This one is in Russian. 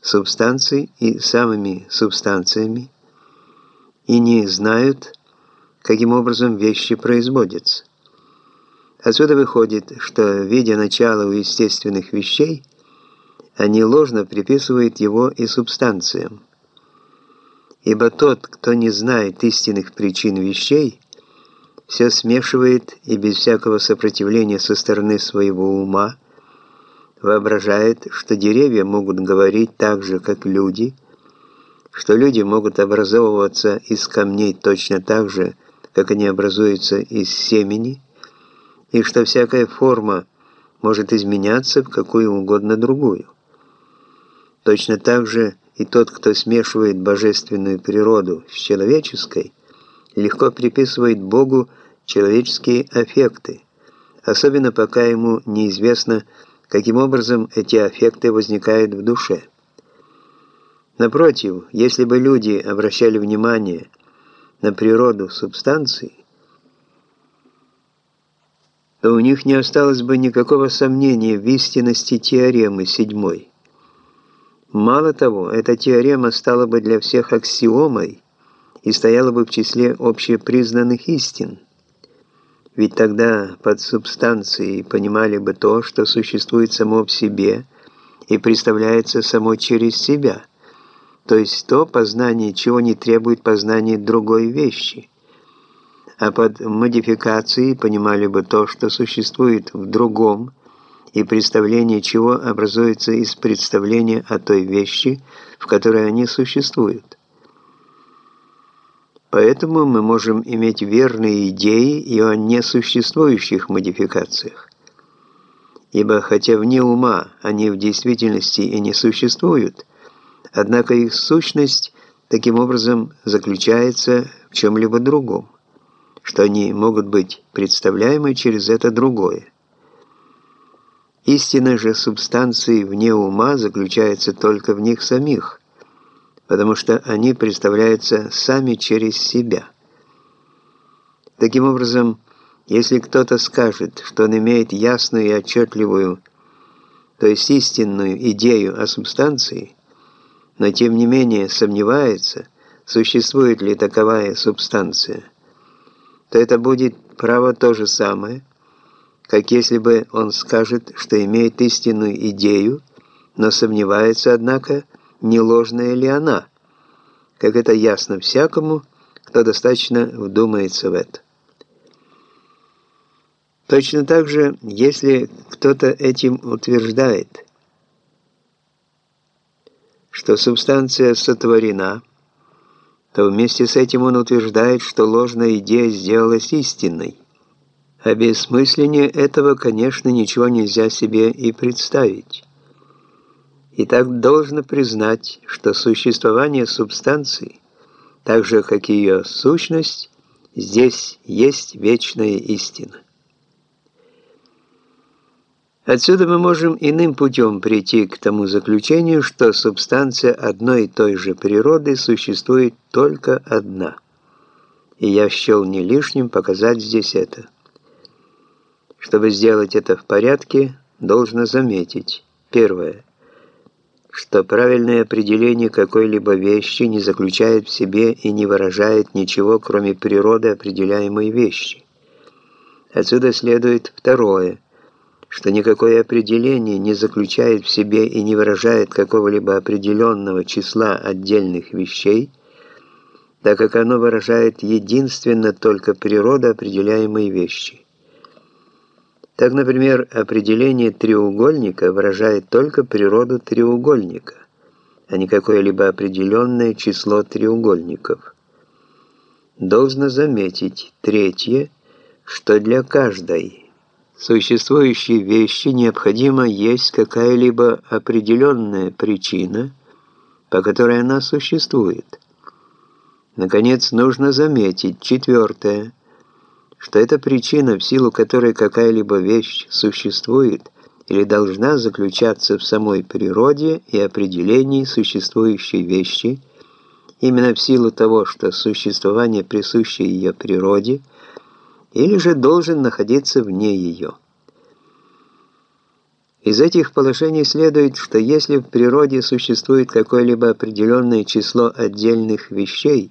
субстанций и самыми субстанциями и не знают, каким образом вещи производятся. Отсюда выходит, что, видя начало у естественных вещей, они ложно приписывают его и субстанциям. Ибо тот, кто не знает истинных причин вещей, все смешивает и без всякого сопротивления со стороны своего ума воображает, что деревья могут говорить так же, как люди, что люди могут образовываться из камней точно так же, как они образуются из семени, и что всякая форма может изменяться в какую угодно другую. Точно так же и тот, кто смешивает божественную природу с человеческой, легко приписывает Богу человеческие аффекты, особенно пока ему неизвестно, каким образом эти аффекты возникают в душе. Напротив, если бы люди обращали внимание на природу субстанции, то у них не осталось бы никакого сомнения в истинности теоремы седьмой. Мало того, эта теорема стала бы для всех аксиомой и стояла бы в числе общепризнанных истин. Ведь тогда под субстанцией понимали бы то, что существует само в себе и представляется само через себя, то есть то познание, чего не требует познания другой вещи – а под модификацией понимали бы то, что существует в другом, и представление чего образуется из представления о той вещи, в которой они существуют. Поэтому мы можем иметь верные идеи и о несуществующих модификациях. Ибо хотя вне ума они в действительности и не существуют, однако их сущность таким образом заключается в чем-либо другом что они могут быть представляемы через это другое. Истина же субстанции вне ума заключается только в них самих, потому что они представляются сами через себя. Таким образом, если кто-то скажет, что он имеет ясную и отчетливую, то есть истинную идею о субстанции, но тем не менее сомневается, существует ли таковая субстанция – то это будет право то же самое, как если бы он скажет, что имеет истинную идею, но сомневается, однако, не ложная ли она, как это ясно всякому, кто достаточно вдумается в это. Точно так же, если кто-то этим утверждает, что субстанция сотворена – то вместе с этим он утверждает, что ложная идея сделалась истинной. А без этого, конечно, ничего нельзя себе и представить. И так должно признать, что существование субстанции, так же, как и ее сущность, здесь есть вечная истина. Отсюда мы можем иным путем прийти к тому заключению, что субстанция одной и той же природы существует только одна. И я счел не лишним показать здесь это. Чтобы сделать это в порядке, должно заметить. Первое. Что правильное определение какой-либо вещи не заключает в себе и не выражает ничего, кроме природы определяемой вещи. Отсюда следует второе – что никакое определение не заключает в себе и не выражает какого-либо определенного числа отдельных вещей, так как оно выражает единственно только природу определяемой вещи. Так, например, определение треугольника выражает только природу треугольника, а не какое-либо определенное число треугольников. Должно заметить, третье, что для каждой существующей вещи необходимо есть какая-либо определенная причина, по которой она существует. Наконец, нужно заметить, четвертое, что эта причина, в силу которой какая-либо вещь существует или должна заключаться в самой природе и определении существующей вещи, именно в силу того, что существование присуще ее природе – или же должен находиться вне ее. Из этих положений следует, что если в природе существует какое-либо определенное число отдельных вещей,